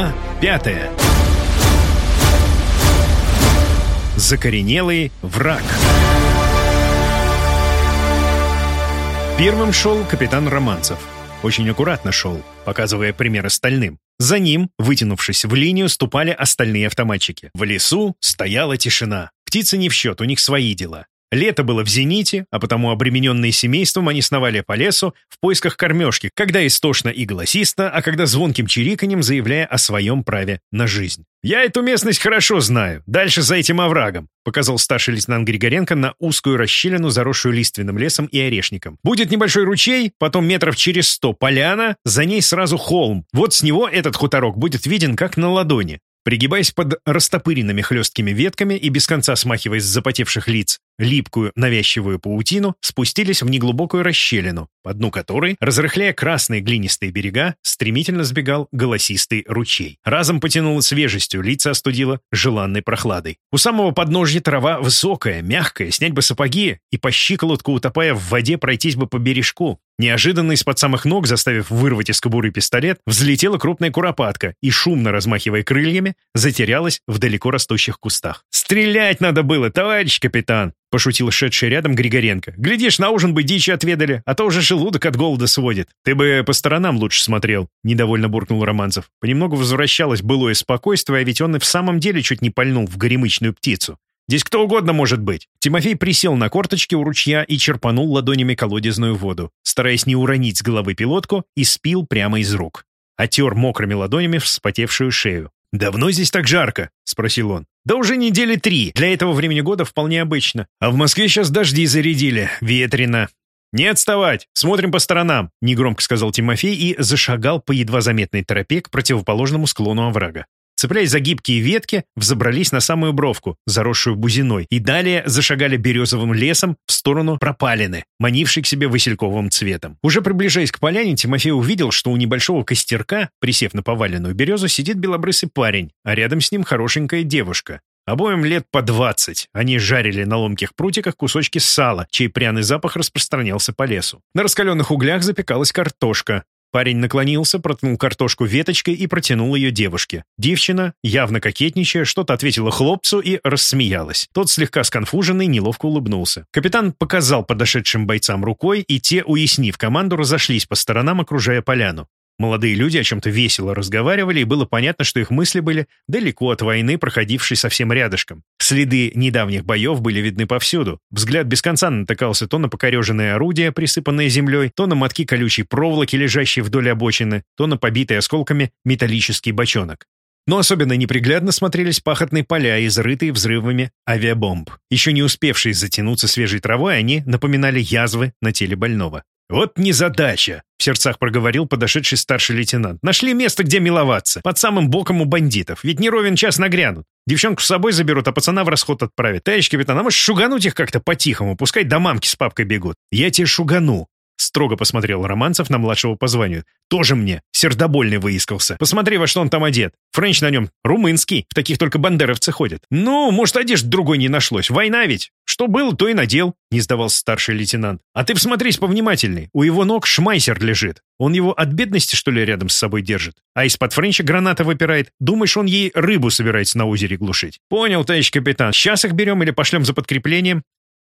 Глава пятая. Закоренелый враг. Первым шел капитан Романцев. Очень аккуратно шел, показывая пример остальным. За ним, вытянувшись в линию, ступали остальные автоматчики. В лесу стояла тишина. Птицы не в счет, у них свои дела. Лето было в зените, а потому обремененные семейством они сновали по лесу в поисках кормежки, когда истошно и голосисто, а когда звонким чириканьем заявляя о своем праве на жизнь. «Я эту местность хорошо знаю. Дальше за этим оврагом», показал старший лейтенант Григоренко на узкую расщелину, заросшую лиственным лесом и орешником. «Будет небольшой ручей, потом метров через сто поляна, за ней сразу холм. Вот с него этот хуторок будет виден как на ладони. Пригибаясь под растопыренными хлесткими ветками и без конца смахивая с запотевших лиц липкую навязчивую паутину, спустились в неглубокую расщелину, по дну которой, разрыхляя красные глинистые берега, стремительно сбегал голосистый ручей. Разом потянуло свежестью, лица остудило желанной прохладой. У самого подножья трава высокая, мягкая, снять бы сапоги и по щиколотку, утопая в воде, пройтись бы по бережку. Неожиданно из-под самых ног, заставив вырвать из кобуры пистолет, взлетела крупная куропатка и, шумно размахивая крыльями, затерялась в далеко растущих кустах. «Стрелять надо было, товарищ капитан!» — пошутил шедший рядом Григоренко. «Глядишь, на ужин бы дичи отведали, а то уже желудок от голода сводит. Ты бы по сторонам лучше смотрел», — недовольно буркнул Романцев. Понемногу возвращалось былое спокойствие, а ведь он и в самом деле чуть не пальнул в горемычную птицу. Здесь кто угодно может быть. Тимофей присел на корточки у ручья и черпанул ладонями колодезную воду, стараясь не уронить с головы пилотку, и спил прямо из рук. Отер мокрыми ладонями вспотевшую шею. «Давно здесь так жарко?» — спросил он. «Да уже недели три. Для этого времени года вполне обычно. А в Москве сейчас дожди зарядили. Ветрено. «Не отставать! Смотрим по сторонам!» — негромко сказал Тимофей и зашагал по едва заметной тропе к противоположному склону оврага. Цепляясь за гибкие ветки, взобрались на самую бровку, заросшую бузиной, и далее зашагали березовым лесом в сторону пропалины, манившей к себе васильковым цветом. Уже приближаясь к поляне, Тимофей увидел, что у небольшого костерка, присев на поваленную березу, сидит белобрысый парень, а рядом с ним хорошенькая девушка. Обоим лет по двадцать. Они жарили на ломких прутиках кусочки сала, чей пряный запах распространялся по лесу. На раскаленных углях запекалась картошка. Парень наклонился, проткнул картошку веточкой и протянул ее девушке. Девчина, явно кокетничая, что-то ответила хлопцу и рассмеялась. Тот, слегка сконфуженный, неловко улыбнулся. Капитан показал подошедшим бойцам рукой, и те, уяснив команду, разошлись по сторонам, окружая поляну. Молодые люди о чем-то весело разговаривали, и было понятно, что их мысли были далеко от войны, проходившей совсем рядышком. Следы недавних боев были видны повсюду. Взгляд без конца натыкался то на покореженные орудия, присыпанные землей, то на мотки колючей проволоки, лежащие вдоль обочины, то на побитый осколками металлический бочонок. Но особенно неприглядно смотрелись пахотные поля, изрытые взрывами авиабомб. Еще не успевшие затянуться свежей травой, они напоминали язвы на теле больного. «Вот незадача!» — в сердцах проговорил подошедший старший лейтенант. «Нашли место, где миловаться. Под самым боком у бандитов. Ведь не ровен час нагрянут. Девчонку с собой заберут, а пацана в расход отправят. Товарищ капитан, а может шугануть их как-то по-тихому? Пускай до мамки с папкой бегут. Я тебе шугану. Строго посмотрел Романцев на младшего по званию. «Тоже мне. Сердобольный выискался. Посмотри, во что он там одет. Френч на нем румынский. В таких только бандеровцы ходят. Ну, может, одежды другой не нашлось. Война ведь. Что было, то и надел», — не сдавался старший лейтенант. «А ты посмотрись повнимательней. У его ног шмайсер лежит. Он его от бедности, что ли, рядом с собой держит? А из-под Френча граната выпирает. Думаешь, он ей рыбу собирается на озере глушить? Понял, товарищ капитан. Сейчас их берем или пошлем за подкреплением?»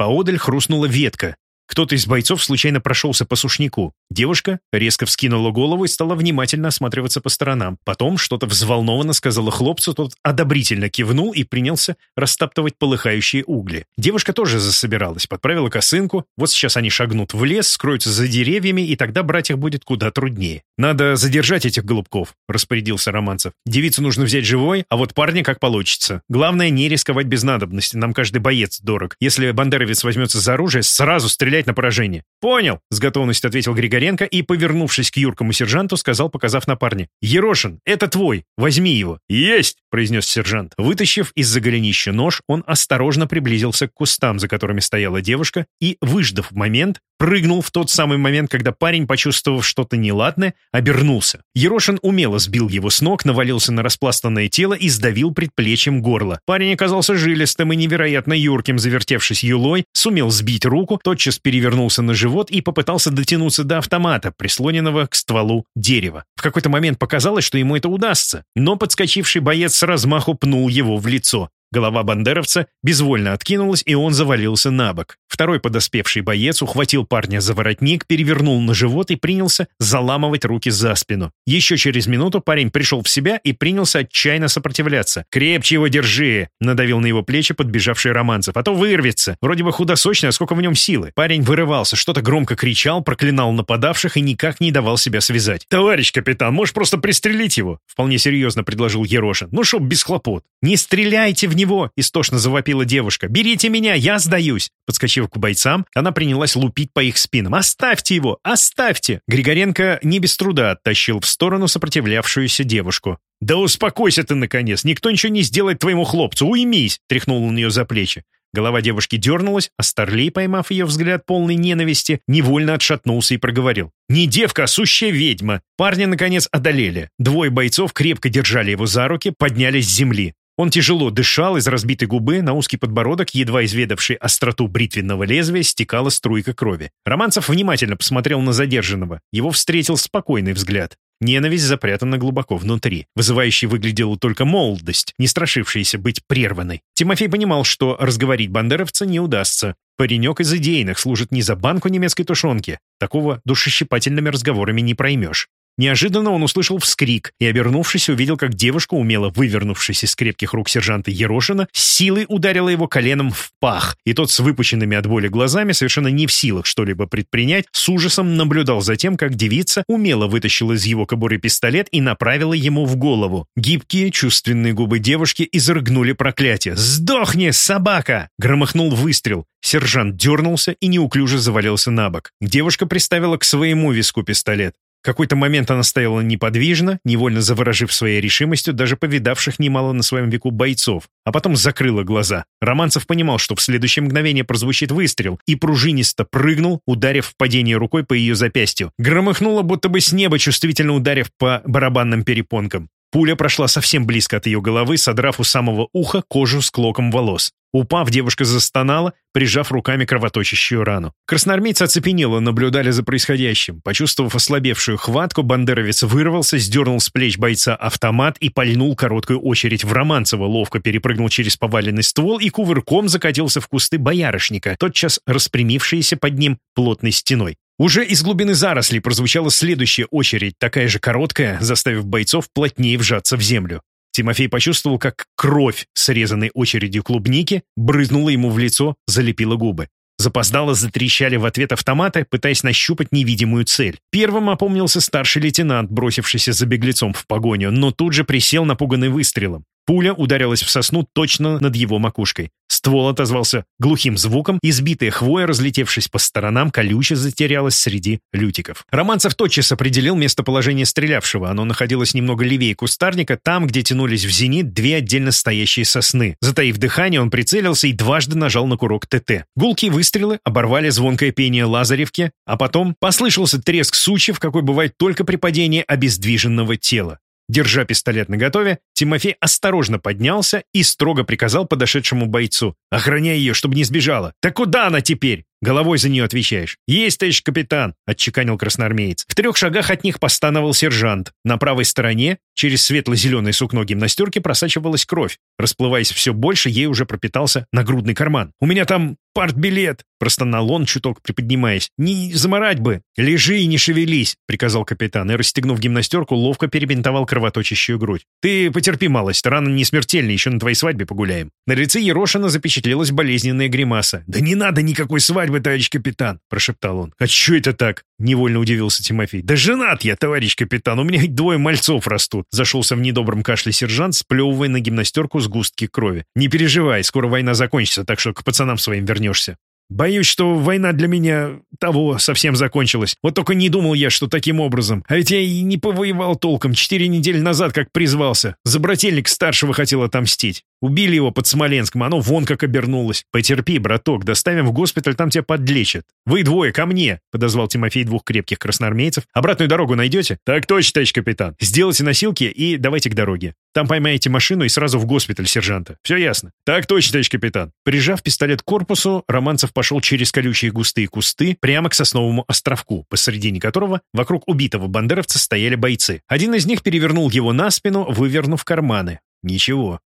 Поодаль хрустнула ветка, кто-то из бойцов случайно прошелся по сушнику. Девушка резко вскинула голову и стала внимательно осматриваться по сторонам. Потом что-то взволнованно сказала хлопцу, тот одобрительно кивнул и принялся растаптывать полыхающие угли. Девушка тоже засобиралась, подправила косынку. Вот сейчас они шагнут в лес, скроются за деревьями, и тогда брать их будет куда труднее. «Надо задержать этих голубков», — распорядился Романцев. «Девицу нужно взять живой, а вот парня как получится. Главное, не рисковать без надобности, нам каждый боец дорог. Если бандеровец возьмется за оружие, сразу стрелять на поражение. «Понял», — с готовностью ответил Григоренко и, повернувшись к юркому сержанту, сказал, показав на парня. «Ерошин, это твой, возьми его». «Есть», — произнес сержант. Вытащив из-за голенища нож, он осторожно приблизился к кустам, за которыми стояла девушка, и, выждав момент, прыгнул в тот самый момент, когда парень, почувствовав что-то неладное, обернулся. Ерошин умело сбил его с ног, навалился на распластанное тело и сдавил предплечьем горло. Парень оказался жилистым и невероятно юрким, завертевшись юлой, сумел сбить руку, тотчас перевернулся на живот и попытался дотянуться до автомата, прислоненного к стволу дерева. В какой-то момент показалось, что ему это удастся, но подскочивший боец с размаху пнул его в лицо. Голова бандеровца безвольно откинулась, и он завалился на бок. Второй подоспевший боец ухватил парня за воротник, перевернул на живот и принялся заламывать руки за спину. Еще через минуту парень пришел в себя и принялся отчаянно сопротивляться. «Крепче его держи!» — надавил на его плечи подбежавший Романцев. «А то вырвется! Вроде бы худосочный, а сколько в нем силы!» Парень вырывался, что-то громко кричал, проклинал нападавших и никак не давал себя связать. «Товарищ капитан, можешь просто пристрелить его?» — вполне серьезно предложил Ерошин. «Ну, чтоб без хлопот». «Не стреляйте в него!» — истошно завопила девушка. «Берите меня, я сдаюсь!» Подскочив к бойцам, она принялась лупить по их спинам. «Оставьте его! Оставьте!» Григоренко не без труда оттащил в сторону сопротивлявшуюся девушку. «Да успокойся ты, наконец! Никто ничего не сделает твоему хлопцу! Уймись!» — тряхнул он ее за плечи. Голова девушки дернулась, а Старлей, поймав ее взгляд полный ненависти, невольно отшатнулся и проговорил. «Не девка, а сущая ведьма!» Парня, наконец, одолели. Двое бойцов крепко держали его за руки, поднялись с земли. Он тяжело дышал, из разбитой губы на узкий подбородок, едва изведавший остроту бритвенного лезвия, стекала струйка крови. Романцев внимательно посмотрел на задержанного. Его встретил спокойный взгляд. Ненависть запрятана глубоко внутри. Вызывающей выглядела только молодость, не страшившаяся быть прерванной. Тимофей понимал, что разговорить бандеровца не удастся. Паренек из идейных служит не за банку немецкой тушенки. Такого душещипательными разговорами не проймешь. Неожиданно он услышал вскрик и, обернувшись, увидел, как девушка, умело вывернувшись из крепких рук сержанта Ерошина, силой ударила его коленом в пах, и тот с выпученными от боли глазами, совершенно не в силах что-либо предпринять, с ужасом наблюдал за тем, как девица умело вытащила из его кобуры пистолет и направила ему в голову. Гибкие, чувственные губы девушки изрыгнули проклятие. «Сдохни, собака!» Громыхнул выстрел. Сержант дернулся и неуклюже завалился на бок. Девушка приставила к своему виску пистолет. Какой-то момент она стояла неподвижно, невольно заворожив своей решимостью даже повидавших немало на своем веку бойцов, а потом закрыла глаза. Романцев понимал, что в следующее мгновение прозвучит выстрел, и пружинисто прыгнул, ударив в падение рукой по ее запястью. Громыхнуло, будто бы с неба, чувствительно ударив по барабанным перепонкам. Пуля прошла совсем близко от ее головы, содрав у самого уха кожу с клоком волос. Упав, девушка застонала, прижав руками кровоточащую рану. Красноармейцы оцепенело наблюдали за происходящим. Почувствовав ослабевшую хватку, бандеровец вырвался, сдернул с плеч бойца автомат и пальнул короткую очередь в Романцева, ловко перепрыгнул через поваленный ствол и кувырком закатился в кусты боярышника, тотчас распрямившиеся под ним плотной стеной. Уже из глубины зарослей прозвучала следующая очередь, такая же короткая, заставив бойцов плотнее вжаться в землю. Тимофей почувствовал, как кровь, срезанной очередью клубники, брызнула ему в лицо, залепила губы. Запоздало затрещали в ответ автоматы, пытаясь нащупать невидимую цель. Первым опомнился старший лейтенант, бросившийся за беглецом в погоню, но тут же присел напуганный выстрелом. Пуля ударилась в сосну точно над его макушкой. Ствол отозвался глухим звуком, избитая хвоя, разлетевшись по сторонам, колюче затерялась среди лютиков. Романцев тотчас определил местоположение стрелявшего. Оно находилось немного левее кустарника, там, где тянулись в зенит две отдельно стоящие сосны. Затаив дыхание, он прицелился и дважды нажал на курок ТТ. Гулкие выстрелы оборвали звонкое пение Лазаревки, а потом послышался треск сучьев, какой бывает только при падении обездвиженного тела. Держа пистолет наготове, Тимофей осторожно поднялся и строго приказал подошедшему бойцу. «Охраняй ее, чтобы не сбежала!» «Так куда она теперь?» «Головой за нее отвечаешь». «Есть, товарищ капитан», — отчеканил красноармеец. В трех шагах от них постановал сержант. На правой стороне, через светло-зеленое сукно гимнастерки, просачивалась кровь. Расплываясь все больше, ей уже пропитался нагрудный карман. «У меня там партбилет!» — простонал он, чуток приподнимаясь. «Не заморать бы!» «Лежи и не шевелись!» — приказал капитан, и, расстегнув гимнастерку, ловко перебинтовал кровоточащую грудь. «Ты потерпи малость, рана не смертельная, еще на твоей свадьбе погуляем». На лице Ерошина запечатлелась болезненная гримаса. «Да не надо никакой свадьбы, товарищ капитан!» — прошептал он. «А что это так?» — невольно удивился Тимофей. «Да женат я, товарищ капитан, у меня двое мальцов растут!» Зашелся в недобром кашле сержант, сплевывая на гимнастерку сгустки крови. «Не переживай, скоро война закончится, так что к пацанам своим вернешься». Боюсь, что война для меня того совсем закончилась. Вот только не думал я, что таким образом. А ведь я и не повоевал толком. Четыре недели назад как призвался. За брательник старшего хотел отомстить. Убили его под Смоленском, оно вон как обернулось. Потерпи, браток, доставим в госпиталь, там тебя подлечат. Вы двое, ко мне!» — подозвал Тимофей двух крепких красноармейцев. «Обратную дорогу найдете?» «Так точно, товарищ капитан. Сделайте носилки и давайте к дороге. Там поймаете машину и сразу в госпиталь сержанта. Все ясно?» «Так точно, товарищ капитан». Прижав пистолет к корпусу, Романцев пошел через колючие густые кусты прямо к сосновому островку, посредине которого вокруг убитого бандеровца стояли бойцы. Один из них перевернул его на спину, вывернув карманы. Ничего.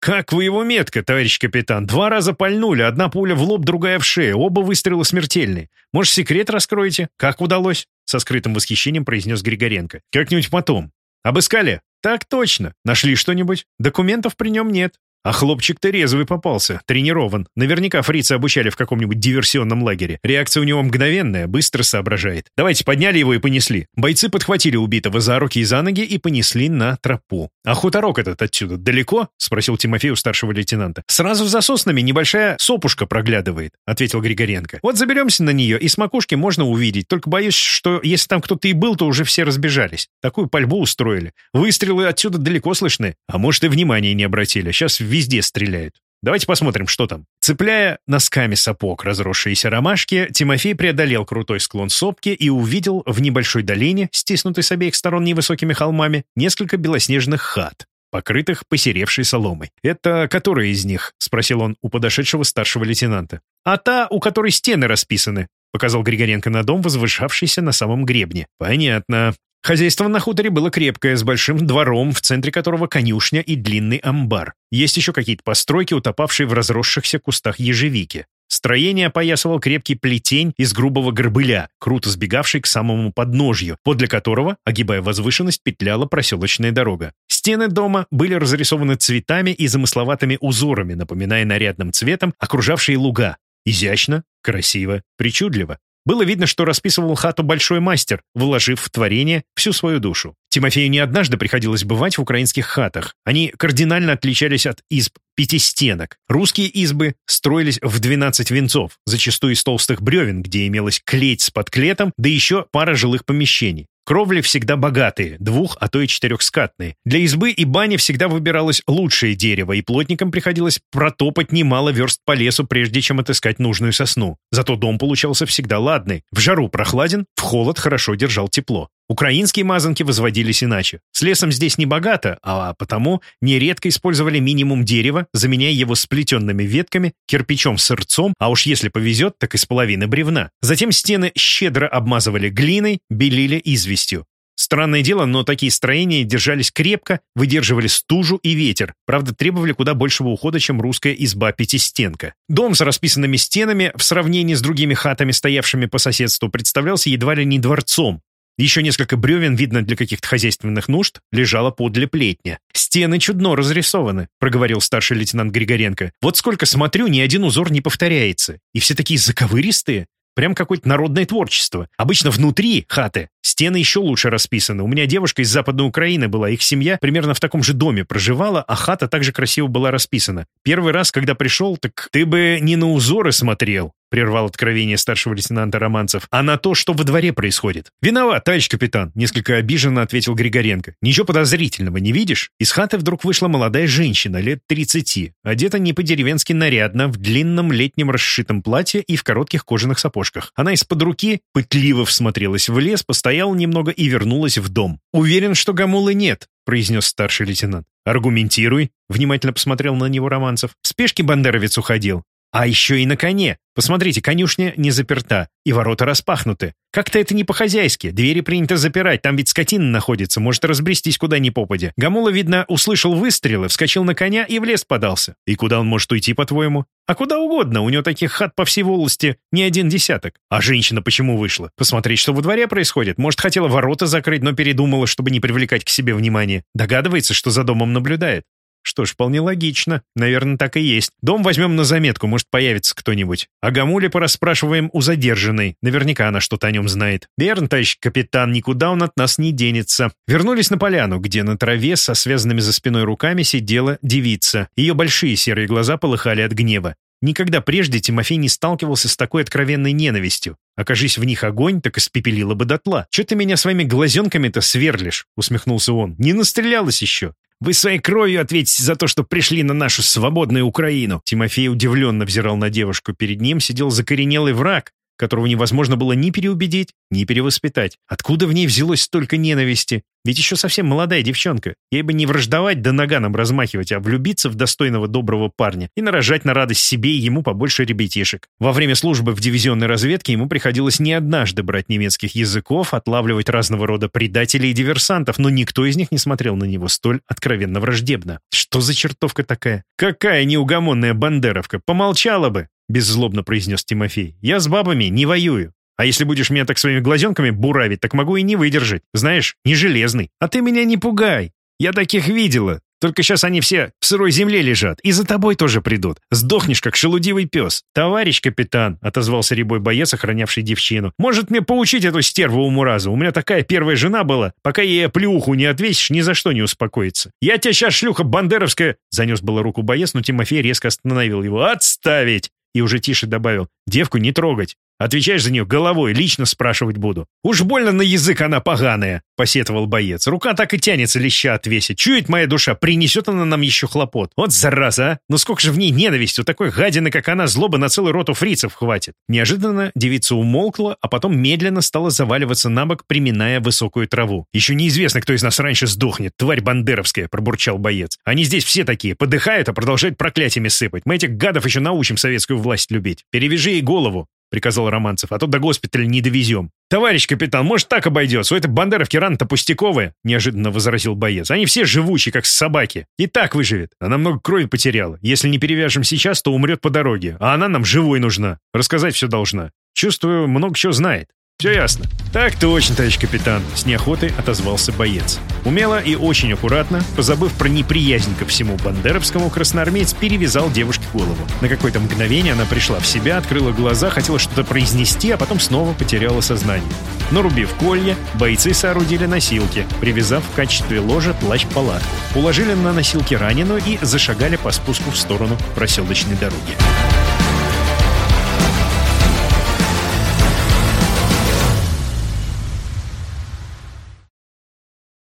«Как вы его метко, товарищ капитан! Два раза пальнули, одна пуля в лоб, другая в шею, оба выстрела смертельные. Может, секрет раскроете? Как удалось?» Со скрытым восхищением произнес Григоренко. «Как-нибудь потом. Обыскали?» «Так точно. Нашли что-нибудь? Документов при нем нет. А хлопчик-то резвый попался, тренирован. Наверняка фрица обучали в каком-нибудь диверсионном лагере. Реакция у него мгновенная, быстро соображает. Давайте подняли его и понесли. Бойцы подхватили убитого за руки и за ноги и понесли на тропу. «А хуторок этот отсюда далеко?» — спросил Тимофей у старшего лейтенанта. «Сразу за соснами небольшая сопушка проглядывает», — ответил Григоренко. «Вот заберемся на нее, и с макушки можно увидеть. Только боюсь, что если там кто-то и был, то уже все разбежались. Такую пальбу устроили. Выстрелы отсюда далеко слышны. А может, и внимания не обратили. Сейчас везде стреляют. Давайте посмотрим, что там. Цепляя носками сапог разросшиеся ромашки, Тимофей преодолел крутой склон сопки и увидел в небольшой долине, стиснутой с обеих сторон невысокими холмами, несколько белоснежных хат, покрытых посеревшей соломой. «Это которая из них?» — спросил он у подошедшего старшего лейтенанта. «А та, у которой стены расписаны», — показал Григоренко на дом, возвышавшийся на самом гребне. «Понятно. Хозяйство на хуторе было крепкое, с большим двором, в центре которого конюшня и длинный амбар. Есть еще какие-то постройки, утопавшие в разросшихся кустах ежевики. Строение опоясывал крепкий плетень из грубого горбыля, круто сбегавший к самому подножью, подле которого, огибая возвышенность, петляла проселочная дорога. Стены дома были разрисованы цветами и замысловатыми узорами, напоминая нарядным цветом окружавшие луга. Изящно, красиво, причудливо. Было видно, что расписывал хату большой мастер, вложив в творение всю свою душу. Тимофею не однажды приходилось бывать в украинских хатах. Они кардинально отличались от изб пятистенок. Русские избы строились в 12 венцов, зачастую из толстых бревен, где имелась клеть с подклетом, да еще пара жилых помещений. Кровли всегда богатые, двух, а то и четырехскатные. Для избы и бани всегда выбиралось лучшее дерево, и плотникам приходилось протопать немало верст по лесу, прежде чем отыскать нужную сосну. Зато дом получался всегда ладный. В жару прохладен, в холод хорошо держал тепло. Украинские мазанки возводились иначе. С лесом здесь не богато, а потому нередко использовали минимум дерева, заменяя его сплетенными ветками, кирпичом с сырцом, а уж если повезет, так и с половины бревна. Затем стены щедро обмазывали глиной, белили известью. Странное дело, но такие строения держались крепко, выдерживали стужу и ветер, правда, требовали куда большего ухода, чем русская изба-пятистенка. Дом с расписанными стенами в сравнении с другими хатами, стоявшими по соседству, представлялся едва ли не дворцом, еще несколько бревен, видно для каких-то хозяйственных нужд, лежало подле плетня. «Стены чудно разрисованы», — проговорил старший лейтенант Григоренко. «Вот сколько смотрю, ни один узор не повторяется. И все такие заковыристые. Прям какое-то народное творчество. Обычно внутри хаты стены еще лучше расписаны. У меня девушка из Западной Украины была, их семья примерно в таком же доме проживала, а хата также красиво была расписана. Первый раз, когда пришел, так ты бы не на узоры смотрел, — прервал откровение старшего лейтенанта Романцев, — а на то, что во дворе происходит. «Виноват, товарищ капитан», — несколько обиженно ответил Григоренко. «Ничего подозрительного не видишь?» Из хаты вдруг вышла молодая женщина, лет тридцати, одета не по-деревенски нарядно, в длинном летнем расшитом платье и в коротких кожаных сапожках. Она из-под руки пытливо всмотрелась в лес, постояла немного и вернулась в дом. «Уверен, что Гамулы нет», — произнес старший лейтенант. «Аргументируй», — внимательно посмотрел на него Романцев. «В спешке бандеровец уходил. А еще и на коне. Посмотрите, конюшня не заперта, и ворота распахнуты. Как-то это не по-хозяйски. Двери принято запирать, там ведь скотина находится, может разбрестись куда ни попадя. Гамула, видно, услышал выстрелы, вскочил на коня и в лес подался. И куда он может уйти, по-твоему? А куда угодно, у него таких хат по всей волости не один десяток. А женщина почему вышла? Посмотреть, что во дворе происходит. Может, хотела ворота закрыть, но передумала, чтобы не привлекать к себе внимание. Догадывается, что за домом наблюдает. Что ж, вполне логично. Наверное, так и есть. Дом возьмем на заметку, может, появится кто-нибудь. А Гамуле пораспрашиваем у задержанной. Наверняка она что-то о нем знает. Верно, товарищ капитан, никуда он от нас не денется. Вернулись на поляну, где на траве со связанными за спиной руками сидела девица. Ее большие серые глаза полыхали от гнева. Никогда прежде Тимофей не сталкивался с такой откровенной ненавистью. Окажись в них огонь, так испепелило бы дотла. «Че ты меня своими глазенками-то сверлишь?» — усмехнулся он. «Не настрелялась еще. Вы своей кровью ответите за то, что пришли на нашу свободную Украину!» Тимофей удивленно взирал на девушку. Перед ним сидел закоренелый враг, которого невозможно было ни переубедить, ни перевоспитать. Откуда в ней взялось столько ненависти? Ведь еще совсем молодая девчонка. Ей бы не враждовать да наганом размахивать, а влюбиться в достойного доброго парня и нарожать на радость себе и ему побольше ребятишек. Во время службы в дивизионной разведке ему приходилось не однажды брать немецких языков, отлавливать разного рода предателей и диверсантов, но никто из них не смотрел на него столь откровенно враждебно. Что за чертовка такая? Какая неугомонная бандеровка! Помолчала бы! Беззлобно произнес Тимофей. «Я с бабами не воюю. А если будешь меня так своими глазенками буравить, так могу и не выдержать. Знаешь, не железный. А ты меня не пугай. Я таких видела. Только сейчас они все в сырой земле лежат. И за тобой тоже придут. Сдохнешь, как шелудивый пес. Товарищ капитан, — отозвался рябой боец, охранявший девчину. Может мне поучить эту стерву уму-разу? У меня такая первая жена была. Пока ей плюху не отвесишь, ни за что не успокоится. Я тебя сейчас, шлюха бандеровская... Занес было руку боец, но Тимофей резко остановил его. Отставить! И уже тише добавил. Девку не трогать. Отвечаешь за нее головой, лично спрашивать буду. Уж больно на язык она поганая, посетовал боец. Рука так и тянется леща отвесить. Чует моя душа, принесет она нам еще хлопот. Вот зараза, а! Ну сколько же в ней ненависти, у такой гадины, как она, злобы на целый роту фрицев хватит. Неожиданно девица умолкла, а потом медленно стала заваливаться на бок, приминая высокую траву. Еще неизвестно, кто из нас раньше сдохнет, тварь бандеровская, пробурчал боец. Они здесь все такие, подыхают, а продолжают проклятиями сыпать. Мы этих гадов еще научим советскую власть любить. Перевяжи ей голову, — приказал Романцев, — «а то до госпиталя не довезем». «Товарищ капитан, может, так обойдется? У этой бандеровки раны-то пустяковые», — неожиданно возразил боец. «Они все живучие, как собаки. И так выживет. Она много крови потеряла. Если не перевяжем сейчас, то умрет по дороге. А она нам живой нужна. Рассказать все должна. Чувствую, много чего знает». «Все ясно». «Так точно, товарищ капитан», — с неохотой отозвался боец. Умело и очень аккуратно, позабыв про неприязнь ко всему бандеровскому, красноармеец перевязал девушке голову. На какое-то мгновение она пришла в себя, открыла глаза, хотела что-то произнести, а потом снова потеряла сознание. Нарубив колья, бойцы соорудили носилки, привязав в качестве ложа плащ-палатку. Уложили на носилки раненую и зашагали по спуску в сторону проселочной дороги.